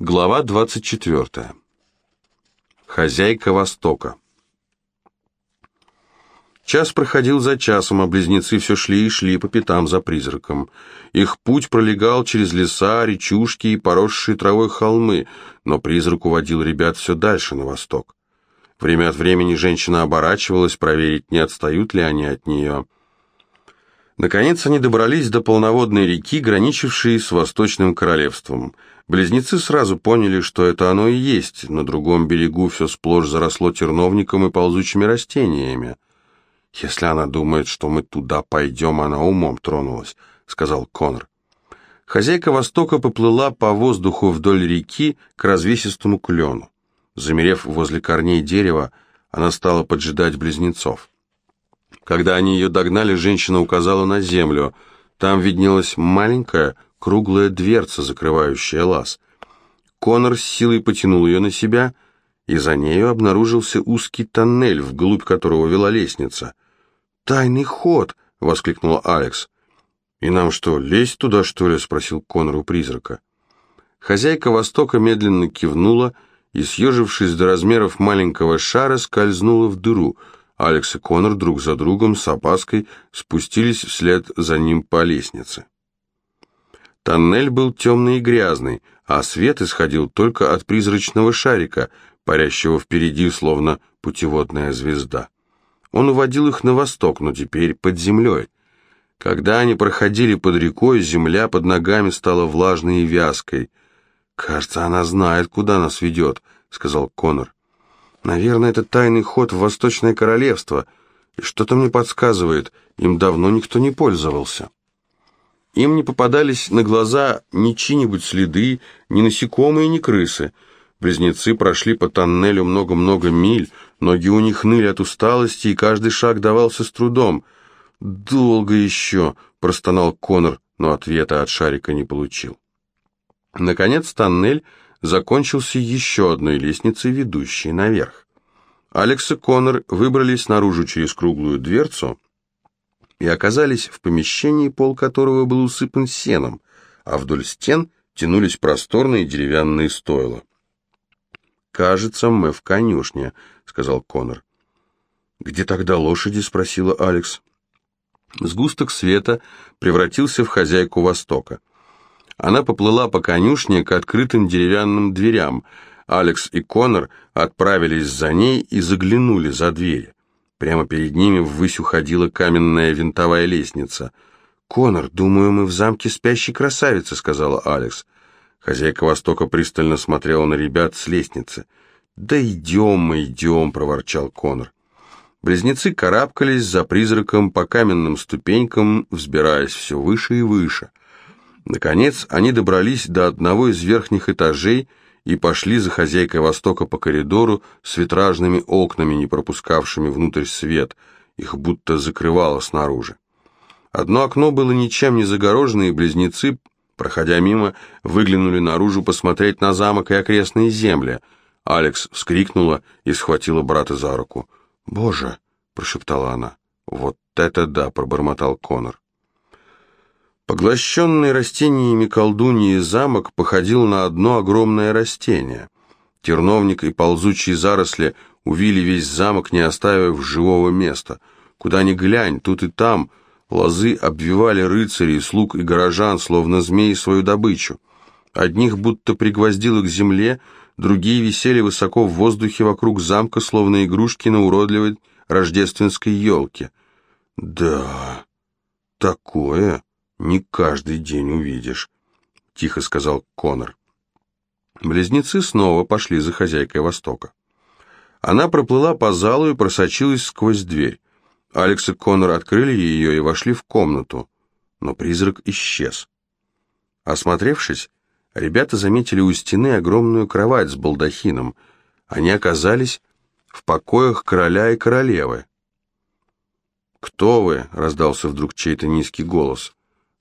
Глава 24. Хозяйка Востока. Час проходил за часом, а близнецы все шли и шли по пятам за призраком. Их путь пролегал через леса, речушки и поросшие травой холмы, но призрак уводил ребят все дальше на восток. Время от времени женщина оборачивалась, проверить, не отстают ли они от нее. Наконец они добрались до полноводной реки, граничившей с Восточным Королевством – Близнецы сразу поняли, что это оно и есть. На другом берегу все сплошь заросло терновником и ползучими растениями. «Если она думает, что мы туда пойдем, она умом тронулась», — сказал Конор. Хозяйка Востока поплыла по воздуху вдоль реки к развесистому клену. Замерев возле корней дерева, она стала поджидать близнецов. Когда они ее догнали, женщина указала на землю. Там виднелась маленькая, круглая дверца, закрывающая лаз. Конор с силой потянул ее на себя, и за нею обнаружился узкий тоннель, вглубь которого вела лестница. «Тайный ход!» — воскликнул Алекс. «И нам что, лезть туда, что ли?» — спросил Конор у призрака. Хозяйка Востока медленно кивнула и, съежившись до размеров маленького шара, скользнула в дыру. Алекс и Конор друг за другом с опаской спустились вслед за ним по лестнице. Тоннель был темный и грязный, а свет исходил только от призрачного шарика, парящего впереди, словно путеводная звезда. Он уводил их на восток, но теперь под землей. Когда они проходили под рекой, земля под ногами стала влажной и вязкой. «Кажется, она знает, куда нас ведет», — сказал Конор. «Наверное, это тайный ход в Восточное Королевство, и что-то мне подсказывает, им давно никто не пользовался». Им не попадались на глаза ни чьи-нибудь следы, ни насекомые, ни крысы. Близнецы прошли по тоннелю много-много миль, ноги у них ныли от усталости, и каждый шаг давался с трудом. «Долго еще», — простонал Конор, но ответа от шарика не получил. Наконец тоннель закончился еще одной лестницей, ведущей наверх. Алекс и Конор выбрались наружу через круглую дверцу, и оказались в помещении, пол которого был усыпан сеном, а вдоль стен тянулись просторные деревянные стойла. «Кажется, мы в конюшне», — сказал Конор. «Где тогда лошади?» — спросила Алекс. Сгусток света превратился в хозяйку Востока. Она поплыла по конюшне к открытым деревянным дверям. Алекс и Конор отправились за ней и заглянули за дверь. Прямо перед ними ввысь уходила каменная винтовая лестница. «Конор, думаю, мы в замке спящей красавицы», — сказала Алекс. Хозяйка Востока пристально смотрела на ребят с лестницы. «Да идем мы, идем», — проворчал Конор. Близнецы карабкались за призраком по каменным ступенькам, взбираясь все выше и выше. Наконец они добрались до одного из верхних этажей и пошли за хозяйкой Востока по коридору с витражными окнами, не пропускавшими внутрь свет, их будто закрывало снаружи. Одно окно было ничем не загорожено, и близнецы, проходя мимо, выглянули наружу посмотреть на замок и окрестные земли. Алекс вскрикнула и схватила брата за руку. «Боже!» — прошептала она. «Вот это да!» — пробормотал Конор. Поглощенный растениями колдуньи замок походил на одно огромное растение. Терновник и ползучие заросли увили весь замок, не оставив живого места. Куда ни глянь, тут и там лозы обвивали рыцарей, слуг и горожан, словно змеи свою добычу. Одних будто пригвоздило к земле, другие висели высоко в воздухе вокруг замка, словно игрушки на уродливой рождественской елке. «Да, такое...» не каждый день увидишь», — тихо сказал Конор. Близнецы снова пошли за хозяйкой Востока. Она проплыла по залу и просочилась сквозь дверь. Алекс и Конор открыли ее и вошли в комнату, но призрак исчез. Осмотревшись, ребята заметили у стены огромную кровать с балдахином. Они оказались в покоях короля и королевы. «Кто вы?» — раздался вдруг чей-то низкий голос.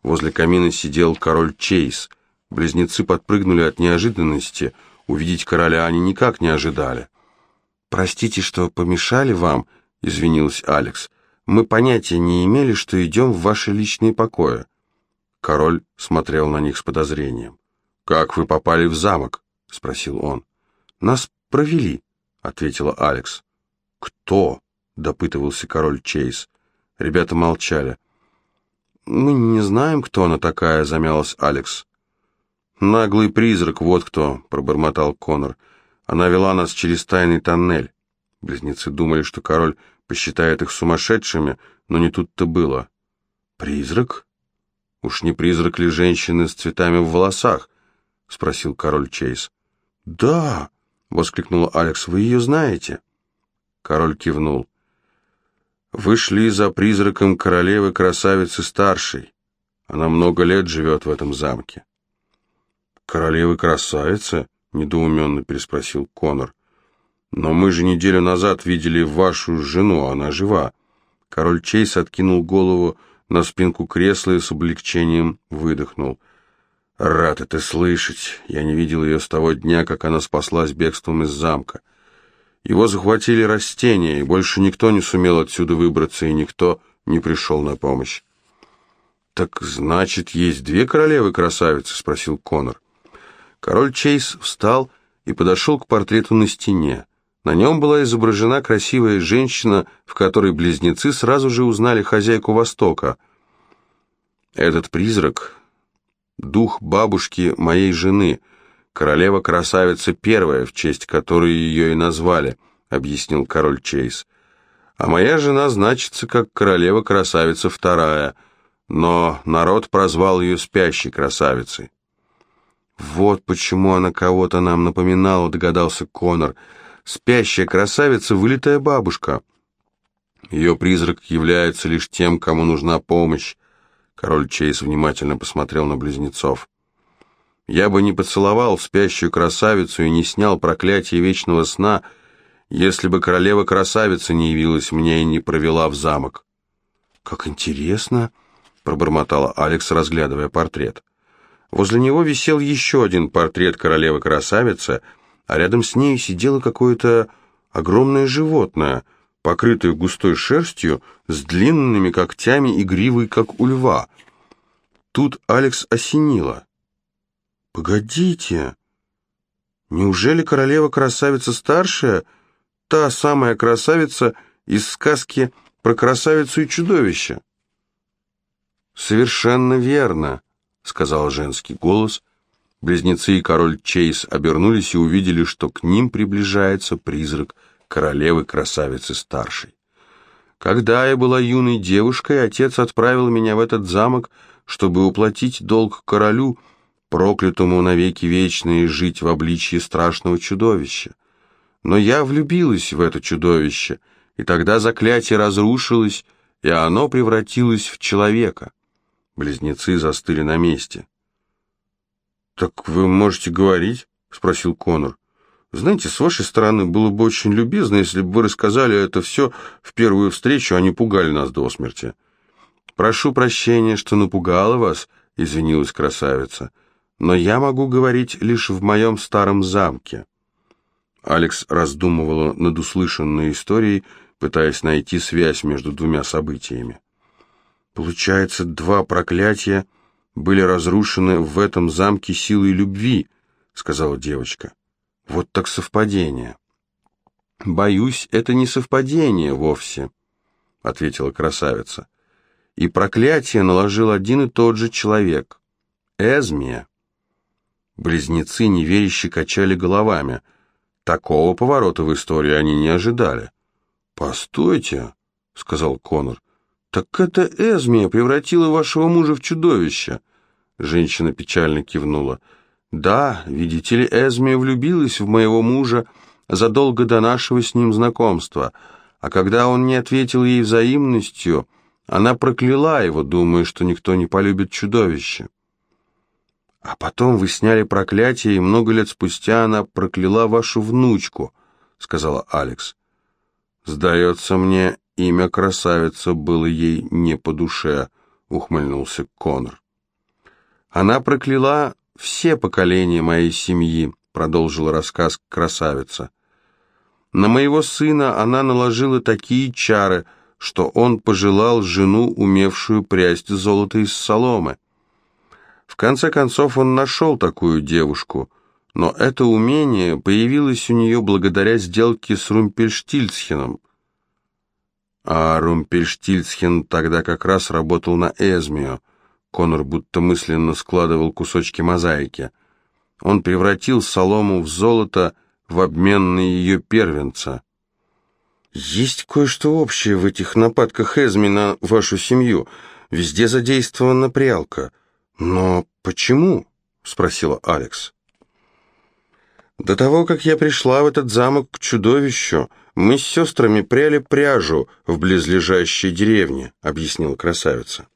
Возле камина сидел король Чейз. Близнецы подпрыгнули от неожиданности. Увидеть короля они никак не ожидали. «Простите, что помешали вам», — извинилась Алекс. «Мы понятия не имели, что идем в ваши личные покои». Король смотрел на них с подозрением. «Как вы попали в замок?» — спросил он. «Нас провели», — ответила Алекс. «Кто?» — допытывался король Чейз. Ребята молчали. «Мы не знаем, кто она такая», — замялась Алекс. «Наглый призрак, вот кто», — пробормотал Конор. «Она вела нас через тайный тоннель». Близнецы думали, что король посчитает их сумасшедшими, но не тут-то было. «Призрак? Уж не призрак ли женщины с цветами в волосах?» — спросил король Чейз. «Да!» — воскликнула Алекс. «Вы ее знаете?» Король кивнул. «Вы шли за призраком королевы-красавицы старшей. Она много лет живет в этом замке». «Королевы-красавицы?» — недоуменно переспросил Конор. «Но мы же неделю назад видели вашу жену, она жива». Король Чейз откинул голову на спинку кресла и с облегчением выдохнул. Рад это слышать. Я не видел ее с того дня, как она спаслась бегством из замка. Его захватили растения, и больше никто не сумел отсюда выбраться, и никто не пришел на помощь. «Так значит, есть две королевы-красавицы?» — спросил Конор. Король Чейз встал и подошел к портрету на стене. На нем была изображена красивая женщина, в которой близнецы сразу же узнали хозяйку Востока. Этот призрак дух бабушки моей жены, королева-красавица первая, в честь которой ее и назвали», — объяснил король Чейз. «А моя жена значится как королева-красавица вторая, но народ прозвал ее спящей красавицей». «Вот почему она кого-то нам напоминала», — догадался Конор. «Спящая красавица — вылитая бабушка». Ее призрак является лишь тем, кому нужна помощь, Король Чейз внимательно посмотрел на близнецов. «Я бы не поцеловал спящую красавицу и не снял проклятие вечного сна, если бы королева-красавица не явилась мне и не провела в замок». «Как интересно!» — пробормотала Алекс, разглядывая портрет. Возле него висел еще один портрет королевы-красавицы, а рядом с ней сидело какое-то огромное животное — покрытую густой шерстью, с длинными когтями и гривой, как у льва. Тут Алекс осенила. «Погодите, неужели королева-красавица старшая, та самая красавица из сказки про красавицу и чудовище?» «Совершенно верно», — сказал женский голос. Близнецы и король Чейз обернулись и увидели, что к ним приближается призрак королевы-красавицы старшей. Когда я была юной девушкой, отец отправил меня в этот замок, чтобы уплатить долг королю, проклятому навеки вечные, жить в обличье страшного чудовища. Но я влюбилась в это чудовище, и тогда заклятие разрушилось, и оно превратилось в человека. Близнецы застыли на месте. «Так вы можете говорить?» — спросил Конор. Знаете, с вашей стороны было бы очень любезно, если бы вы рассказали это все в первую встречу, а не пугали нас до смерти. Прошу прощения, что напугала вас, извинилась красавица, но я могу говорить лишь в моем старом замке. Алекс раздумывала над услышанной историей, пытаясь найти связь между двумя событиями. Получается, два проклятия были разрушены в этом замке силой любви, сказала девочка. Вот так совпадение. Боюсь, это не совпадение вовсе, ответила красавица. И проклятие наложил один и тот же человек. Эзмия. Близнецы неверяще качали головами. Такого поворота в истории они не ожидали. «Постойте», — сказал Конор, — «так это Эзмия превратила вашего мужа в чудовище». Женщина печально кивнула. Да, видите ли, Эзмия влюбилась в моего мужа задолго до нашего с ним знакомства, а когда он не ответил ей взаимностью, она прокляла его, думая, что никто не полюбит чудовище. А потом вы сняли проклятие, и много лет спустя она прокляла вашу внучку, сказала Алекс. Сдается мне, имя красавица было ей не по душе, ухмыльнулся Конор. Она прокляла все поколения моей семьи», — продолжила рассказ красавица. «На моего сына она наложила такие чары, что он пожелал жену, умевшую прясть золото из соломы. В конце концов он нашел такую девушку, но это умение появилось у нее благодаря сделке с Румпельштильцхеном. А Румпельштильцхен тогда как раз работал на Эзмио. Конор будто мысленно складывал кусочки мозаики. Он превратил солому в золото в обмен на ее первенца. «Есть кое-что общее в этих нападках Эзми на вашу семью. Везде задействована прялка. Но почему?» — спросила Алекс. До того, как я пришла в этот замок к чудовищу, мы с сестрами пряли пряжу в близлежащей деревне, объяснила красавица.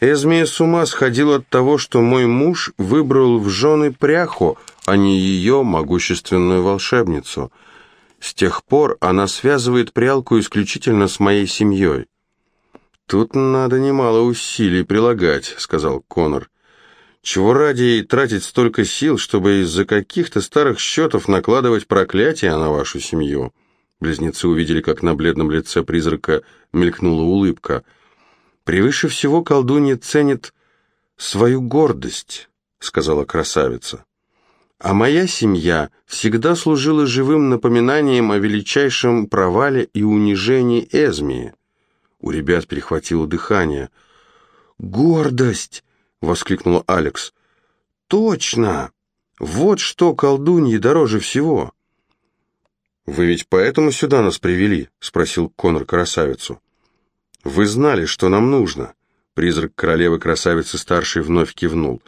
Эзмия с ума сходил от того, что мой муж выбрал в жены пряху, а не ее могущественную волшебницу. С тех пор она связывает прялку исключительно с моей семьей. «Тут надо немало усилий прилагать», — сказал Конор. Чего ради тратить столько сил, чтобы из-за каких-то старых счетов накладывать проклятие на вашу семью?» Близнецы увидели, как на бледном лице призрака мелькнула улыбка. «Превыше всего колдунья ценит свою гордость», — сказала красавица. «А моя семья всегда служила живым напоминанием о величайшем провале и унижении Эзмии». У ребят перехватило дыхание. «Гордость!» — воскликнула Алекс. «Точно! Вот что колдуньи дороже всего!» «Вы ведь поэтому сюда нас привели?» — спросил Конор красавицу. «Вы знали, что нам нужно?» Призрак королевы-красавицы старшей вновь кивнул.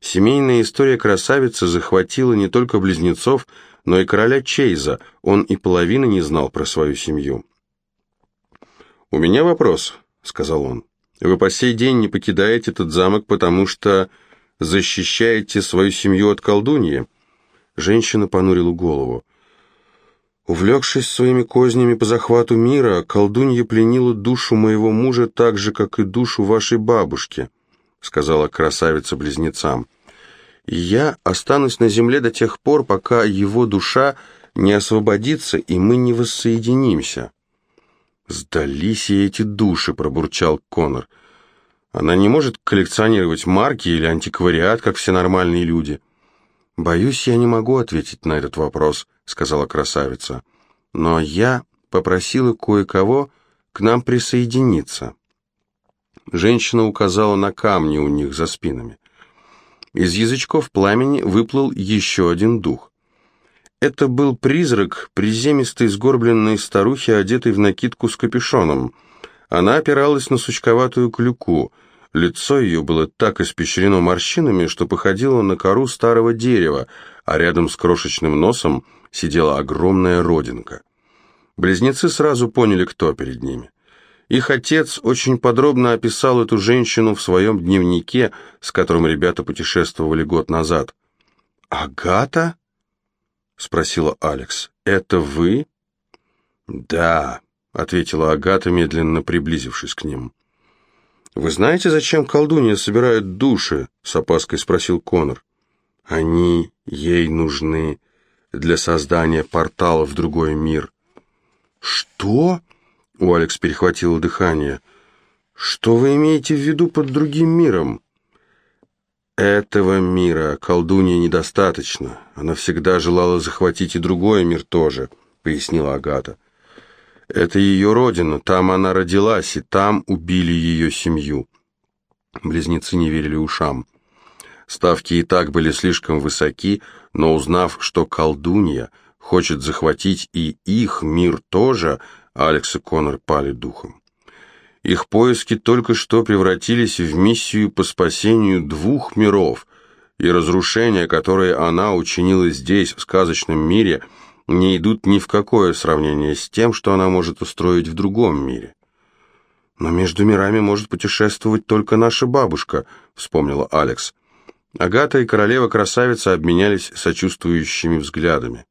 Семейная история красавицы захватила не только близнецов, но и короля Чейза. Он и половины не знал про свою семью. «У меня вопрос», — сказал он. Вы по сей день не покидаете этот замок, потому что защищаете свою семью от колдуньи?» Женщина понурила голову. Увлекшись своими кознями по захвату мира, колдунья пленила душу моего мужа так же, как и душу вашей бабушки, сказала красавица близнецам. Я останусь на земле до тех пор, пока его душа не освободится, и мы не воссоединимся. «Сдались ей эти души», — пробурчал Конор. «Она не может коллекционировать марки или антиквариат, как все нормальные люди». «Боюсь, я не могу ответить на этот вопрос», — сказала красавица. «Но я попросила кое-кого к нам присоединиться». Женщина указала на камни у них за спинами. Из язычков пламени выплыл еще один дух. Это был призрак приземистой сгорбленной старухи, одетой в накидку с капюшоном. Она опиралась на сучковатую клюку. Лицо ее было так испещрено морщинами, что походило на кору старого дерева, а рядом с крошечным носом сидела огромная родинка. Близнецы сразу поняли, кто перед ними. Их отец очень подробно описал эту женщину в своем дневнике, с которым ребята путешествовали год назад. «Агата?» — спросила Алекс. «Это вы?» «Да», — ответила Агата, медленно приблизившись к ним. «Вы знаете, зачем колдунья собирает души?» — с опаской спросил Конор. «Они ей нужны для создания портала в другой мир». «Что?» — у Алекс перехватило дыхание. «Что вы имеете в виду под другим миром?» Этого мира колдунье недостаточно. Она всегда желала захватить и другой мир тоже, пояснила Агата. Это ее родина, там она родилась, и там убили ее семью. Близнецы не верили ушам. Ставки и так были слишком высоки, но узнав, что колдунья хочет захватить и их мир тоже, Алекс и Конор пали духом. Их поиски только что превратились в миссию по спасению двух миров, и разрушения, которые она учинила здесь, в сказочном мире, не идут ни в какое сравнение с тем, что она может устроить в другом мире. «Но между мирами может путешествовать только наша бабушка», — вспомнила Алекс. Агата и королева-красавица обменялись сочувствующими взглядами.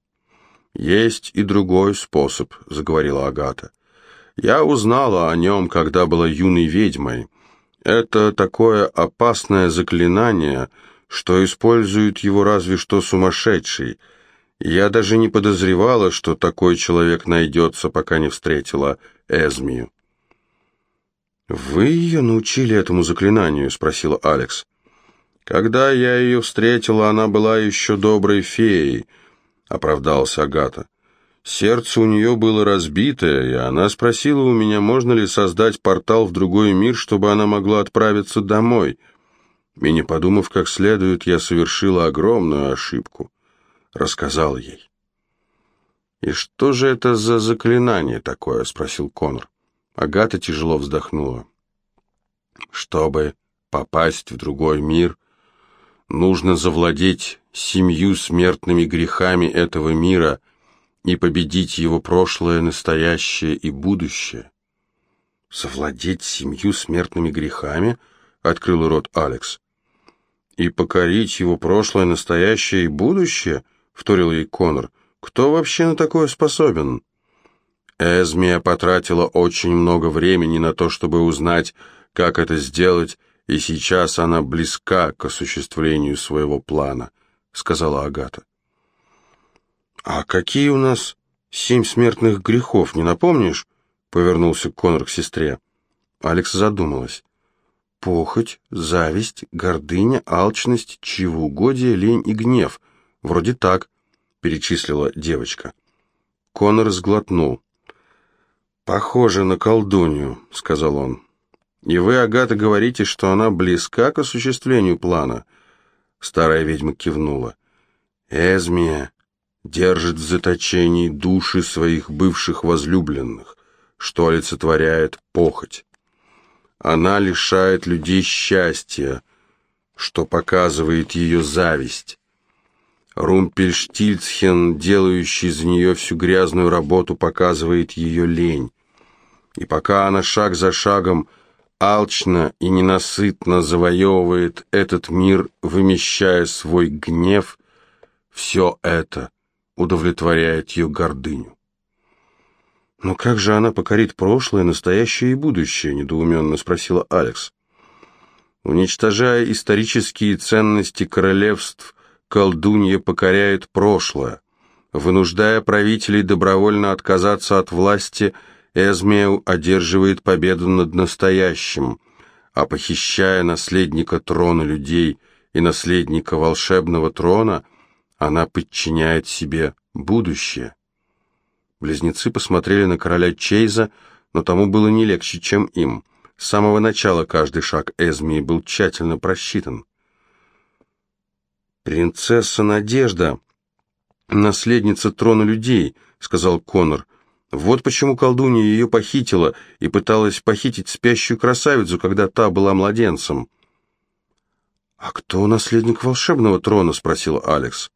«Есть и другой способ», — заговорила Агата. Я узнала о нем, когда была юной ведьмой. Это такое опасное заклинание, что использует его разве что сумасшедший. Я даже не подозревала, что такой человек найдется, пока не встретила Эзмию. «Вы ее научили этому заклинанию?» — спросила Алекс. Когда я ее встретила, она была еще доброй феей, оправдалась Агата. Сердце у нее было разбитое, и она спросила у меня, можно ли создать портал в другой мир, чтобы она могла отправиться домой. И не подумав как следует, я совершила огромную ошибку. Рассказал ей. «И что же это за заклинание такое?» — спросил Конор. Агата тяжело вздохнула. «Чтобы попасть в другой мир, нужно завладеть семью смертными грехами этого мира и победить его прошлое, настоящее и будущее». «Завладеть семью смертными грехами?» — открыл рот Алекс. «И покорить его прошлое, настоящее и будущее?» — вторил ей Конор. Кто вообще на такое способен? Эзмия потратила очень много времени на то, чтобы узнать, как это сделать, и сейчас она близка к осуществлению своего плана, сказала Агата. А какие у нас семь смертных грехов, не напомнишь? Повернулся Конор к сестре. Алекс задумалась. Похоть, зависть, гордыня, алчность, чревоугодие, лень и гнев. Вроде так перечислила девочка. Конор сглотнул. «Похоже на колдунью», — сказал он. «И вы, Агата, говорите, что она близка к осуществлению плана?» Старая ведьма кивнула. «Эзмия держит в заточении души своих бывших возлюбленных, что олицетворяет похоть. Она лишает людей счастья, что показывает ее зависть. Румпельштильцхен, делающий за нее всю грязную работу, показывает ее лень. И пока она шаг за шагом алчно и ненасытно завоевывает этот мир, вымещая свой гнев, все это удовлетворяет ее гордыню. «Но как же она покорит прошлое, настоящее и будущее?» – недоуменно спросила Алекс. «Уничтожая исторические ценности королевств – колдунья покоряет прошлое. Вынуждая правителей добровольно отказаться от власти, Эзмеу одерживает победу над настоящим, а похищая наследника трона людей и наследника волшебного трона, она подчиняет себе будущее. Близнецы посмотрели на короля Чейза, но тому было не легче, чем им. С самого начала каждый шаг Эзмии был тщательно просчитан. «Принцесса Надежда, наследница трона людей», — сказал Конор. «Вот почему колдунья ее похитила и пыталась похитить спящую красавицу, когда та была младенцем». «А кто наследник волшебного трона?» — спросил Алекс.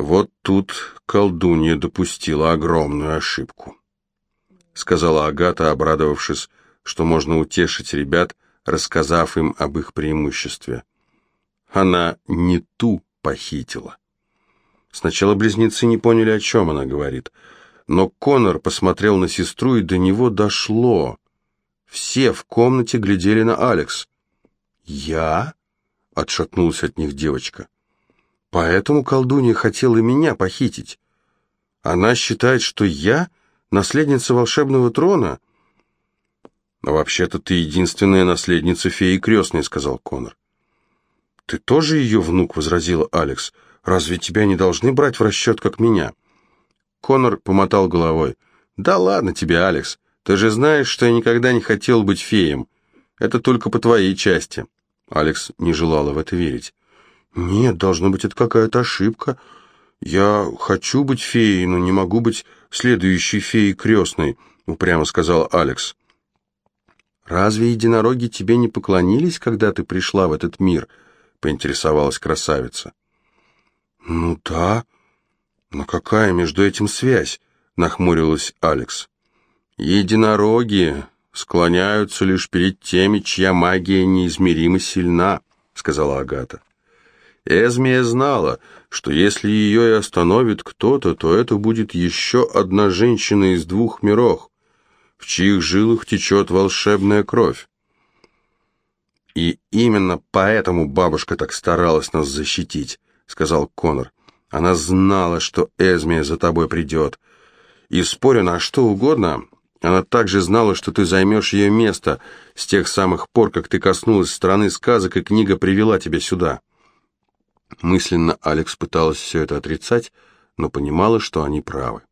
«Вот тут колдунья допустила огромную ошибку», — сказала Агата, обрадовавшись, что можно утешить ребят, рассказав им об их преимуществе. Она не ту похитила. Сначала близнецы не поняли, о чем она говорит, но Конор посмотрел на сестру, и до него дошло. Все в комнате глядели на Алекс. «Я?» — отшатнулась от них девочка. «Поэтому колдунья хотела меня похитить. Она считает, что я наследница волшебного трона?» «Вообще-то ты единственная наследница феи крестной», — сказал Конор. «Ты тоже ее внук?» — возразила Алекс. «Разве тебя не должны брать в расчет, как меня?» Конор помотал головой. «Да ладно тебе, Алекс. Ты же знаешь, что я никогда не хотел быть феем. Это только по твоей части». Алекс не желала в это верить. «Нет, должно быть, это какая-то ошибка. Я хочу быть феей, но не могу быть следующей феей крестной», — упрямо сказал Алекс. «Разве единороги тебе не поклонились, когда ты пришла в этот мир?» поинтересовалась красавица. «Ну да, но какая между этим связь?» — нахмурилась Алекс. «Единороги склоняются лишь перед теми, чья магия неизмеримо сильна», — сказала Агата. Эзмия знала, что если ее и остановит кто-то, то это будет еще одна женщина из двух миров, в чьих жилах течет волшебная кровь. «И именно поэтому бабушка так старалась нас защитить», — сказал Конор. «Она знала, что Эзмия за тобой придет. И, спорю на что угодно, Она также знала, что ты займешь ее место с тех самых пор, как ты коснулась страны сказок, и книга привела тебя сюда. Мысленно Алекс пыталась все это отрицать, но понимала, что они правы.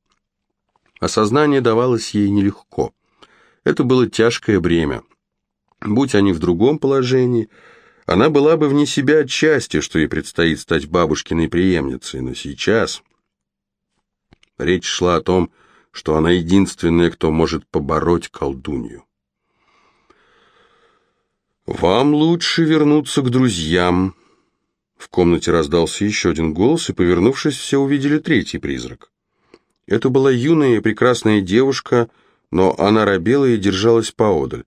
Осознание давалось ей нелегко. Это было тяжкое бремя. Будь они в другом положении, она была бы вне себя от счастья, что ей предстоит стать бабушкиной преемницей, но сейчас... Речь шла о том, что она единственная, кто может побороть колдунью. «Вам лучше вернуться к друзьям». В комнате раздался еще один голос, и, повернувшись, все увидели третий призрак. Это была юная и прекрасная девушка, но она робела и держалась поодаль.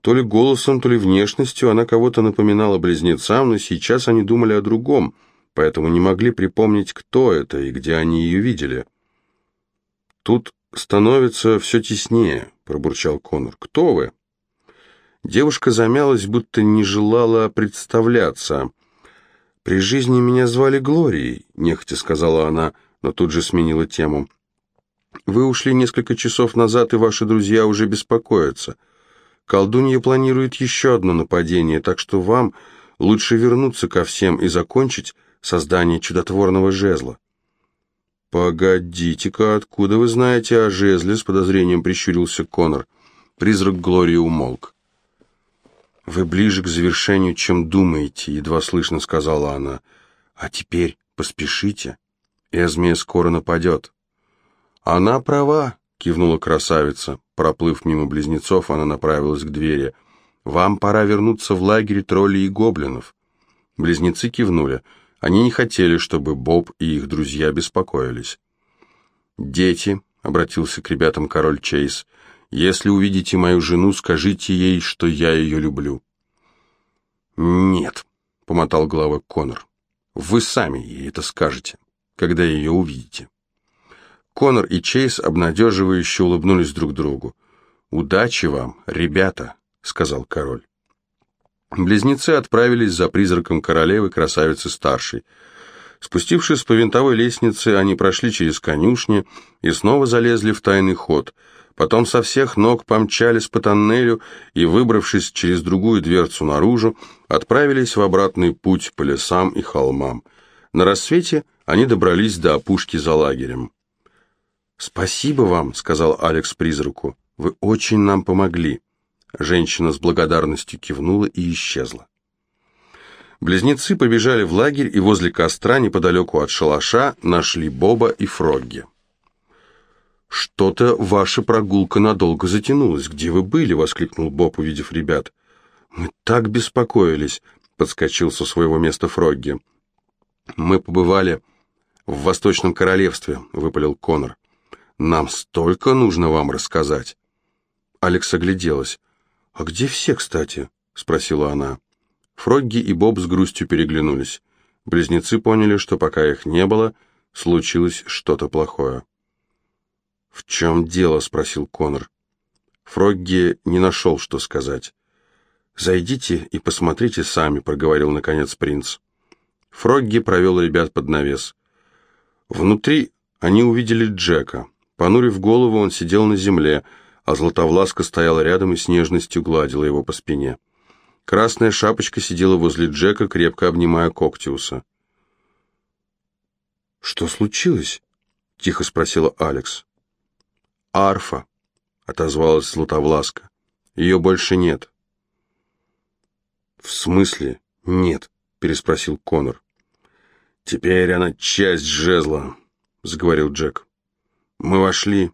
То ли голосом, то ли внешностью она кого-то напоминала близнецам, но сейчас они думали о другом, поэтому не могли припомнить, кто это и где они ее видели. Тут становится все теснее», — пробурчал Конор. «Кто вы?» Девушка замялась, будто не желала представляться. «При жизни меня звали Глорией», — нехотя сказала она, но тут же сменила тему. «Вы ушли несколько часов назад, и ваши друзья уже беспокоятся. Колдунья планирует еще одно нападение, так что вам лучше вернуться ко всем и закончить создание чудотворного жезла». «Погодите-ка, откуда вы знаете о жезле?» С подозрением прищурился Конор. Призрак Глории умолк. «Вы ближе к завершению, чем думаете», — едва слышно сказала она. «А теперь поспешите. Эзмия скоро нападет». «Она права», — кивнула красавица. Проплыв мимо близнецов, она направилась к двери. «Вам пора вернуться в лагерь троллей и гоблинов». Близнецы кивнули. Они не хотели, чтобы Боб и их друзья беспокоились. «Дети», — обратился к ребятам король Чейз, — «если увидите мою жену, скажите ей, что я ее люблю». «Нет», — помотал головой Конор, — «вы сами ей это скажете, когда ее увидите». Конор и Чейз обнадеживающе улыбнулись друг другу. «Удачи вам, ребята», — сказал король. Близнецы отправились за призраком королевы, красавицы старшей. Спустившись по винтовой лестнице, они прошли через конюшни и снова залезли в тайный ход. Потом со всех ног помчались по тоннелю и, выбравшись через другую дверцу наружу, отправились в обратный путь по лесам и холмам. На рассвете они добрались до опушки за лагерем. «Спасибо вам», — сказал Алекс призраку. «Вы очень нам помогли». Женщина с благодарностью кивнула и исчезла. Близнецы побежали в лагерь и возле костра, неподалеку от шалаша, нашли Боба и Фрогги. «Что-то ваша прогулка надолго затянулась. Где вы были?» — воскликнул Боб, увидев ребят. «Мы так беспокоились», — подскочил со своего места Фрогги. «Мы побывали в Восточном Королевстве», — выпалил Конор. «Нам столько нужно вам рассказать». Алекс огляделась. «А где все, кстати?» — спросила она. Фрогги и Боб с грустью переглянулись. Близнецы поняли, что пока их не было, случилось что-то плохое. «В чем дело?» — спросил Конор. Фрогги не нашел, что сказать. «Зайдите и посмотрите сами», — проговорил наконец принц. Фрогги провел ребят под навес. Внутри они увидели Джека. Понурив голову, он сидел на земле, — а Златовласка стояла рядом и с нежностью гладила его по спине. Красная шапочка сидела возле Джека, крепко обнимая Коктиуса. «Что случилось?» — тихо спросила Алекс. «Арфа», — отозвалась Златовласка. «Ее больше нет». «В смысле нет?» — переспросил Конор. «Теперь она часть жезла», — заговорил Джек. «Мы вошли,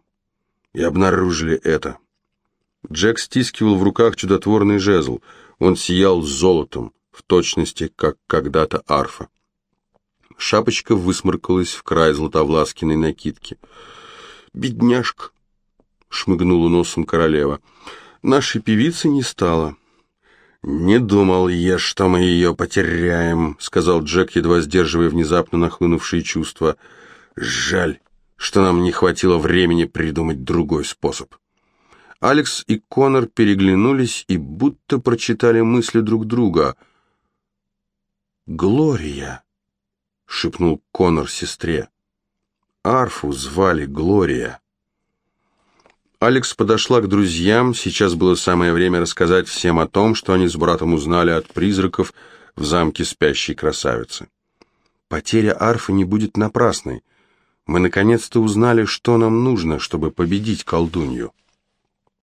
и обнаружили это. Джек стискивал в руках чудотворный жезл. Он сиял золотом, в точности, как когда-то арфа. Шапочка высморкалась в край златовласкиной накидки. «Бедняжка!» — шмыгнула носом королева. «Нашей певицы не стало». «Не думал я, что мы ее потеряем», — сказал Джек, едва сдерживая внезапно нахлынувшие чувства. «Жаль, что нам не хватило времени придумать другой способ. Алекс и Конор переглянулись и будто прочитали мысли друг друга. «Глория!» — шепнул Конор сестре. «Арфу звали Глория». Алекс подошла к друзьям, сейчас было самое время рассказать всем о том, что они с братом узнали от призраков в замке спящей красавицы. Потеря арфы не будет напрасной. Мы наконец-то узнали, что нам нужно, чтобы победить колдунью.